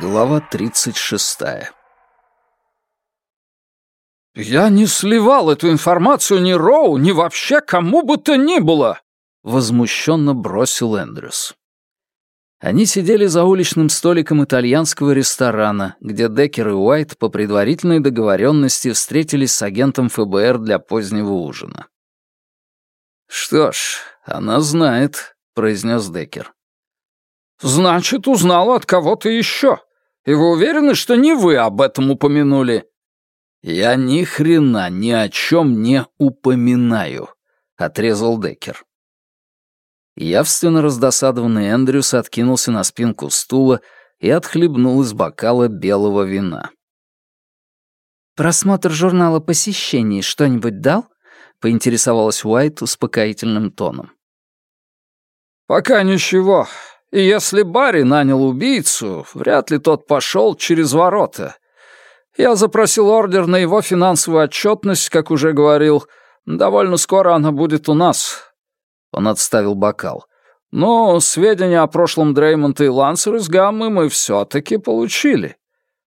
Глава 36. «Я не сливал эту информацию ни Роу, ни вообще кому бы то ни было!» — возмущенно бросил Эндрюс. Они сидели за уличным столиком итальянского ресторана, где Деккер и Уайт по предварительной договоренности встретились с агентом ФБР для позднего ужина. «Что ж, она знает», — произнес Деккер. «Значит, узнала от кого-то еще. И вы уверены, что не вы об этом упомянули?» «Я ни хрена ни о чем не упоминаю», — отрезал Деккер. Явственно раздосадованный Эндрюс откинулся на спинку стула и отхлебнул из бокала белого вина. «Просмотр журнала посещений что-нибудь дал?» — поинтересовалась Уайт успокоительным тоном. «Пока ничего. И если Барри нанял убийцу, вряд ли тот пошел через ворота. Я запросил ордер на его финансовую отчетность, как уже говорил. Довольно скоро она будет у нас». Он отставил бокал. «Но сведения о прошлом Дреймонта и Лансер из Гаммы мы все-таки получили.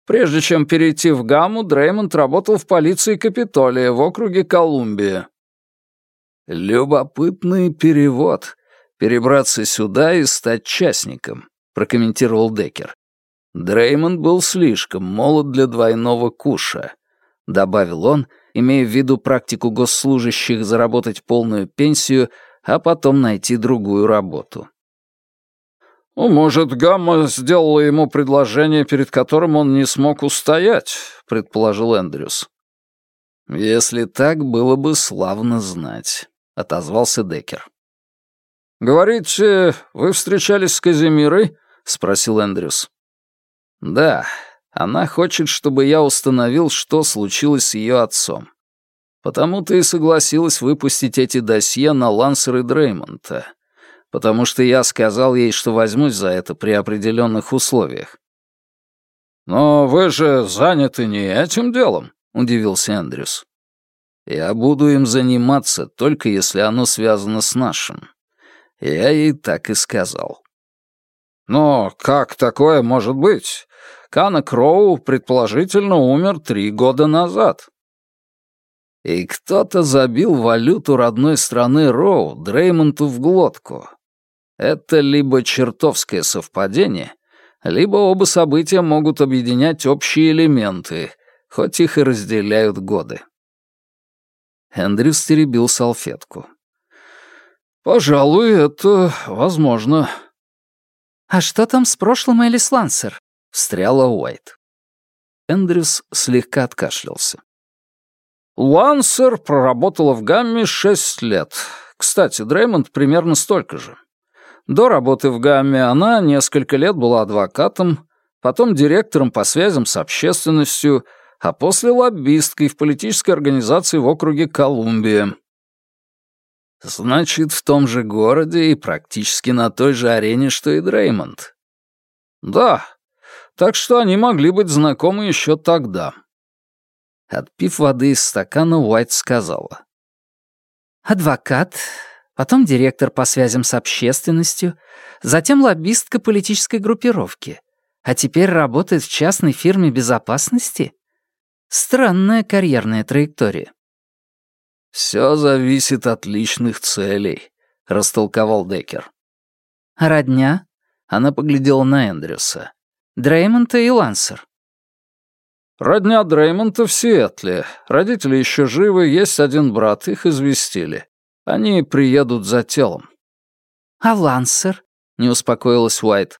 Прежде чем перейти в Гамму, Дреймонд работал в полиции Капитолия в округе Колумбия». «Любопытный перевод», перебраться сюда и стать частником», — прокомментировал Деккер. «Дреймонд был слишком молод для двойного куша», — добавил он, имея в виду практику госслужащих заработать полную пенсию, а потом найти другую работу. «Ну, может, Гамма сделала ему предложение, перед которым он не смог устоять», — предположил Эндрюс. «Если так, было бы славно знать», — отозвался Деккер. «Говорите, вы встречались с Казимирой?» — спросил Эндрюс. «Да, она хочет, чтобы я установил, что случилось с ее отцом. Потому-то и согласилась выпустить эти досье на Лансер и Дреймонта. Потому что я сказал ей, что возьмусь за это при определенных условиях». «Но вы же заняты не этим делом», — удивился Эндрюс. «Я буду им заниматься, только если оно связано с нашим. Я ей так и сказал. «Но как такое может быть? Кана Кроу, предположительно, умер три года назад». И кто-то забил валюту родной страны Роу Дреймонту в глотку. Это либо чертовское совпадение, либо оба события могут объединять общие элементы, хоть их и разделяют годы. Эндрюс теребил салфетку. «Пожалуй, это возможно». «А что там с прошлым Элис Лансер?» — встряла Уайт. Эндрюс слегка откашлялся. «Лансер проработала в Гамме шесть лет. Кстати, Дреймонд примерно столько же. До работы в Гамме она несколько лет была адвокатом, потом директором по связям с общественностью, а после лоббисткой в политической организации в округе Колумбия. Значит, в том же городе и практически на той же арене, что и Дреймонд. Да, так что они могли быть знакомы еще тогда. Отпив воды из стакана, Уайт сказала. Адвокат, потом директор по связям с общественностью, затем лоббистка политической группировки, а теперь работает в частной фирме безопасности? Странная карьерная траектория. «Все зависит от личных целей», — растолковал Деккер. «Родня?» — она поглядела на Эндрюса. «Дреймонта и Лансер». «Родня Дреймонта в Сиэтле. Родители еще живы, есть один брат, их известили. Они приедут за телом». «А Лансер?» — не успокоилась Уайт.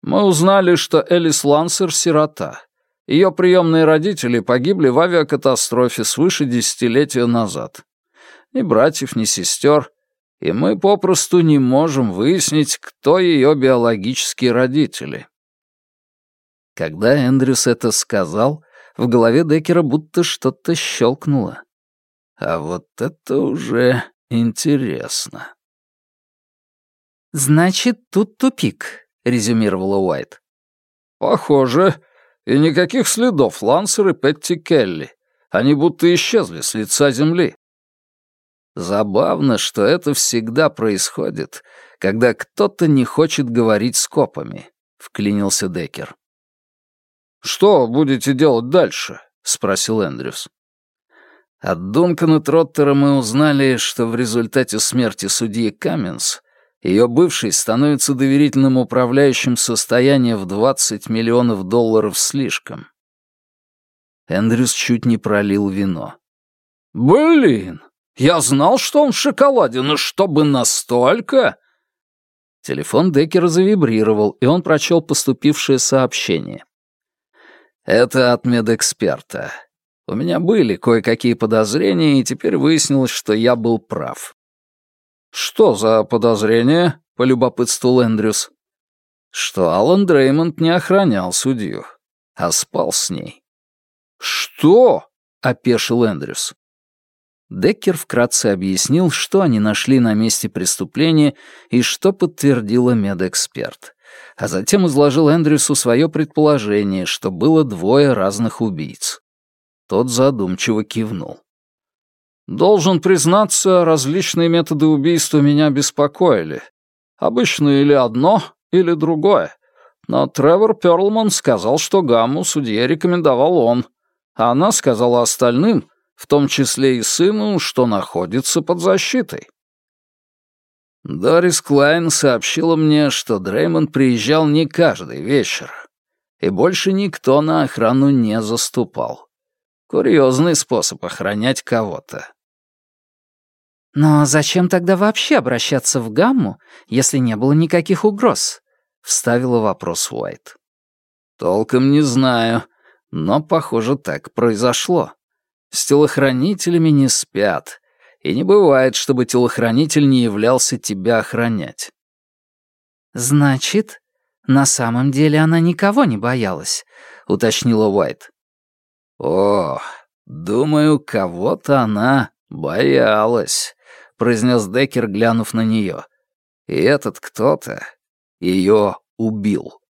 «Мы узнали, что Элис Лансер — сирота. Ее приемные родители погибли в авиакатастрофе свыше десятилетия назад. Ни братьев, ни сестер, и мы попросту не можем выяснить, кто ее биологические родители. Когда Эндрюс это сказал, в голове Деккера будто что-то щелкнуло. А вот это уже интересно. «Значит, тут тупик», — резюмировала Уайт. «Похоже», и никаких следов Лансер и Петти Келли. Они будто исчезли с лица земли. Забавно, что это всегда происходит, когда кто-то не хочет говорить с копами, — вклинился Деккер. «Что будете делать дальше?» — спросил Эндрюс. От Дункана Троттера мы узнали, что в результате смерти судьи Каменс ее бывший становится доверительным управляющим состояния в 20 миллионов долларов слишком. Эндрюс чуть не пролил вино. «Блин, я знал, что он в шоколаде, но чтобы настолько...» Телефон Деккера завибрировал, и он прочел поступившее сообщение. «Это от медэксперта. У меня были кое-какие подозрения, и теперь выяснилось, что я был прав». «Что за подозрения?» — полюбопытствовал Эндрюс. «Что Алан Дреймонд не охранял судью, а спал с ней». «Что?» — опешил Эндрюс. Деккер вкратце объяснил, что они нашли на месте преступления и что подтвердила медэксперт. А затем изложил Эндрюсу свое предположение, что было двое разных убийц. Тот задумчиво кивнул. «Должен признаться, различные методы убийства меня беспокоили. Обычно или одно, или другое. Но Тревор Перлман сказал, что гамму судье рекомендовал он. А она сказала остальным, в том числе и сыну, что находится под защитой. Дорис Клайн сообщила мне, что Дреймонд приезжал не каждый вечер, и больше никто на охрану не заступал. Курьезный способ охранять кого-то. «Но зачем тогда вообще обращаться в гамму, если не было никаких угроз?» — вставила вопрос Уайт. «Толком не знаю, но, похоже, так произошло. С телохранителями не спят, и не бывает, чтобы телохранитель не являлся тебя охранять. «Значит, на самом деле она никого не боялась», — уточнила Уайт. «О, думаю, кого-то она боялась», — произнес Деккер, глянув на нее. «И этот кто-то ее убил».